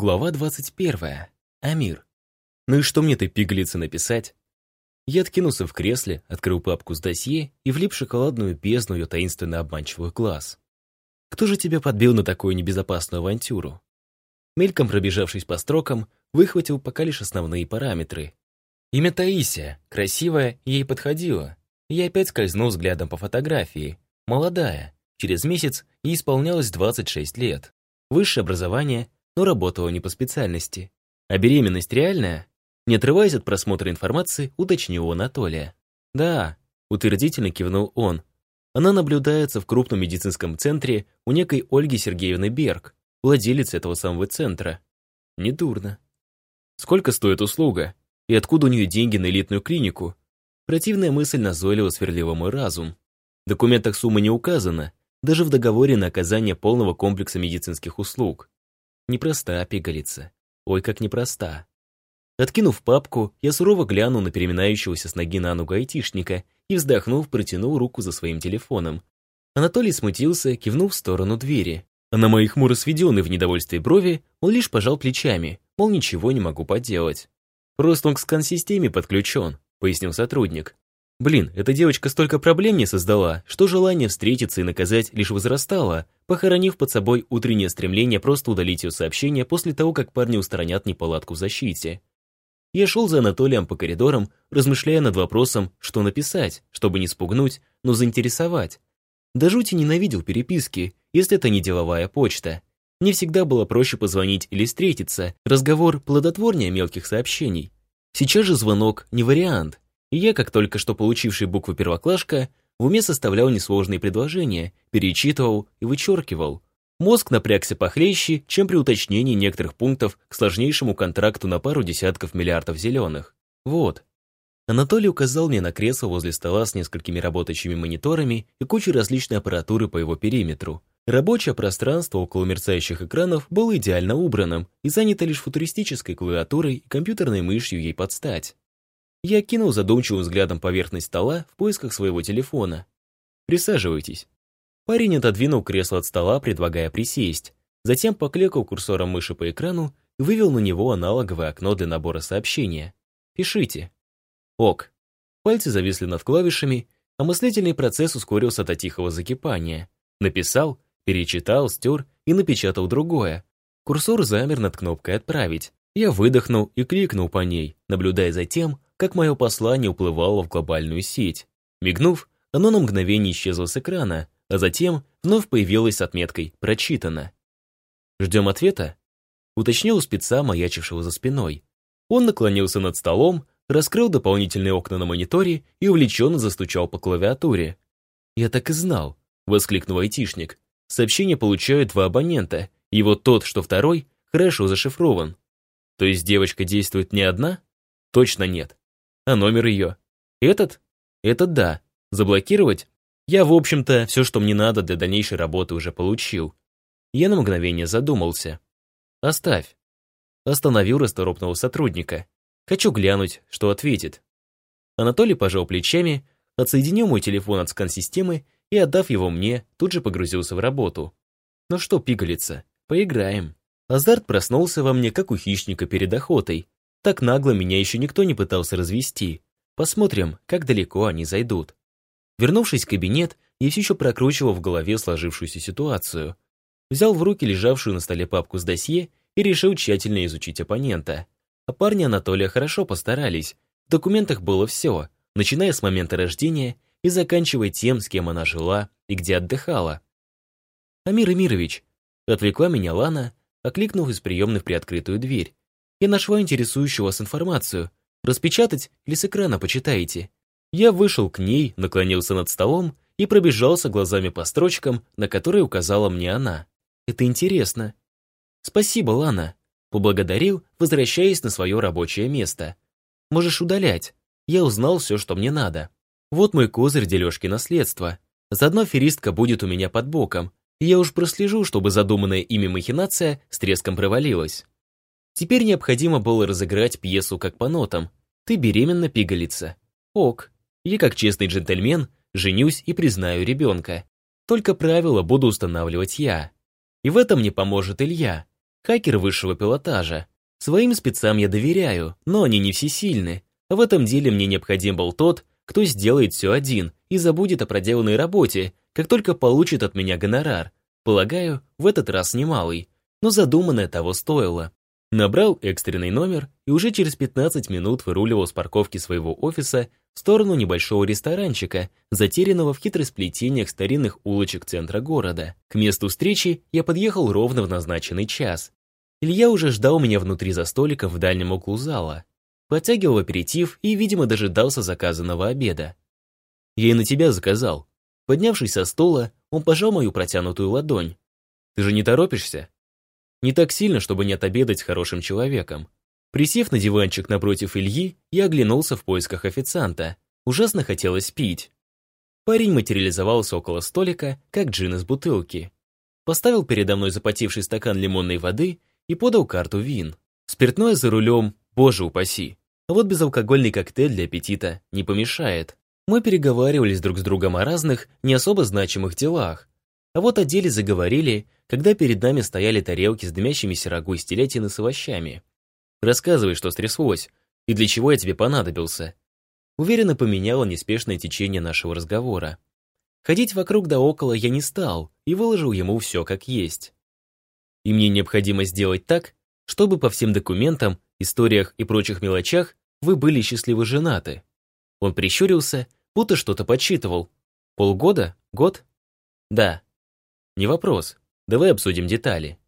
Глава 21. Амир. Ну и что мне ты пигалица написать? Я откинулся в кресле, открыл папку с досье и влип шоколадную бездну ее таинственно обманчивых глаз. Кто же тебя подбил на такую небезопасную авантюру? Мельком пробежавшись по строкам, выхватил пока лишь основные параметры. Имя Таисия, красивая, ей подходило. Я опять скользнул взглядом по фотографии. Молодая, через месяц ей исполнялось 26 лет. Высшее образование, но работала не по специальности. А беременность реальная? Не отрываясь от просмотра информации, уточнил Анатолия. «Да», — утвердительно кивнул он. «Она наблюдается в крупном медицинском центре у некой Ольги Сергеевны Берг, владелицы этого самого центра. Недурно. Сколько стоит услуга? И откуда у нее деньги на элитную клинику? Противная мысль назойливо сверлила мой разум. В документах сумма не указана, даже в договоре на оказание полного комплекса медицинских услуг. Непроста пигалица. Ой, как непроста. Откинув папку, я сурово глянул на переминающегося с ноги на ногу айтишника и, вздохнув, протянул руку за своим телефоном. Анатолий смутился, кивнув в сторону двери. А на мои хмуро сведенные в недовольстве брови он лишь пожал плечами, мол, ничего не могу поделать. «Просто он к скан-системе подключен», — пояснил сотрудник. Блин, эта девочка столько проблем не создала, что желание встретиться и наказать лишь возрастало, похоронив под собой утреннее стремление просто удалить ее сообщение после того, как парни устранят неполадку в защите. Я шел за Анатолием по коридорам, размышляя над вопросом, что написать, чтобы не спугнуть, но заинтересовать. До жути ненавидел переписки, если это не деловая почта. Мне всегда было проще позвонить или встретиться, разговор плодотворнее мелких сообщений. Сейчас же звонок не вариант, и я, как только что получивший буквы первоклашка, в уме составлял несложные предложения, перечитывал и вычеркивал. Мозг напрягся похлеще, чем при уточнении некоторых пунктов к сложнейшему контракту на пару десятков миллиардов зеленых. Вот. Анатолий указал мне на кресло возле стола с несколькими работающими мониторами и кучей различной аппаратуры по его периметру. Рабочее пространство около мерцающих экранов было идеально убранным и занято лишь футуристической клавиатурой и компьютерной мышью ей подстать. Я кинул задумчивым взглядом поверхность стола в поисках своего телефона. «Присаживайтесь». Парень отодвинул кресло от стола, предлагая присесть. Затем покликал курсором мыши по экрану и вывел на него аналоговое окно для набора сообщения. «Пишите». «Ок». Пальцы зависли над клавишами, а мыслительный процесс ускорился до тихого закипания. Написал, перечитал, стер и напечатал другое. Курсор замер над кнопкой «Отправить». Я выдохнул и кликнул по ней, наблюдая за тем, как мое послание уплывало в глобальную сеть. Мигнув, оно на мгновение исчезло с экрана, а затем вновь появилось с отметкой «Прочитано». «Ждем ответа?» Уточнил у спеца, маячившего за спиной. Он наклонился над столом, раскрыл дополнительные окна на мониторе и увлеченно застучал по клавиатуре. «Я так и знал», — воскликнул айтишник. «Сообщение получают два абонента, и вот тот, что второй, хорошо зашифрован. То есть девочка действует не одна? Точно нет. А номер ее? Этот? Этот да. Заблокировать? Я, в общем-то, все, что мне надо для дальнейшей работы уже получил. Я на мгновение задумался. Оставь. Остановил расторопного сотрудника. Хочу глянуть, что ответит. Анатолий пожал плечами, отсоединил мой телефон от скан-системы и, отдав его мне, тут же погрузился в работу. Ну что, пигалица, поиграем. Азарт проснулся во мне, как у хищника перед охотой, так нагло меня еще никто не пытался развести. Посмотрим, как далеко они зайдут. Вернувшись в кабинет, я все еще прокручивал в голове сложившуюся ситуацию. Взял в руки лежавшую на столе папку с досье и решил тщательно изучить оппонента. А парни Анатолия хорошо постарались. В документах было все, начиная с момента рождения и заканчивая тем, с кем она жила и где отдыхала. «Амир Эмирович», — отвлекла меня Лана, окликнув из приемной в приоткрытую дверь. Я нашла интересующую вас информацию. Распечатать или с экрана почитаете?» Я вышел к ней, наклонился над столом и пробежался глазами по строчкам, на которые указала мне она. «Это интересно». «Спасибо, Лана», — поблагодарил, возвращаясь на свое рабочее место. «Можешь удалять. Я узнал все, что мне надо. Вот мой козырь дележки наследства. Заодно феристка будет у меня под боком, я уж прослежу, чтобы задуманная ими махинация с треском провалилась». Теперь необходимо было разыграть пьесу как по нотам. Ты беременна, пигалица. Ок. Я, как честный джентльмен, женюсь и признаю ребенка. Только правила буду устанавливать я. И в этом мне поможет Илья. Хакер высшего пилотажа. Своим спецам я доверяю, но они не всесильны. А в этом деле мне необходим был тот, кто сделает все один и забудет о проделанной работе, как только получит от меня гонорар. Полагаю, в этот раз немалый, но задуманное того стоило. Набрал экстренный номер и уже через 15 минут выруливал с парковки своего офиса в сторону небольшого ресторанчика, затерянного в хитросплетениях старинных улочек центра города. К месту встречи я подъехал ровно в назначенный час. Илья уже ждал меня внутри за столиком в дальнем углу зала. Подтягивал аперитив и, видимо, дожидался заказанного обеда. «Я и на тебя заказал». Поднявшись со стола, он пожал мою протянутую ладонь. «Ты же не торопишься?» Не так сильно, чтобы не отобедать с хорошим человеком. Присев на диванчик напротив Ильи, я оглянулся в поисках официанта. Ужасно хотелось пить. Парень материализовался около столика, как джин из бутылки. Поставил передо мной запотевший стакан лимонной воды и подал карту вин. Спиртное за рулем, боже упаси. А вот безалкогольный коктейль для аппетита не помешает. Мы переговаривались друг с другом о разных, не особо значимых делах. А вот о деле заговорили, когда перед нами стояли тарелки с дымящимися рагу из телятины с овощами. Рассказывай, что стряслось, и для чего я тебе понадобился. Уверенно поменяла неспешное течение нашего разговора. Ходить вокруг да около я не стал и выложил ему все как есть. И мне необходимо сделать так, чтобы по всем документам, историях и прочих мелочах вы были счастливо женаты. Он прищурился, будто что-то подсчитывал. Полгода? Год? Да. Не вопрос. Давай обсудим детали.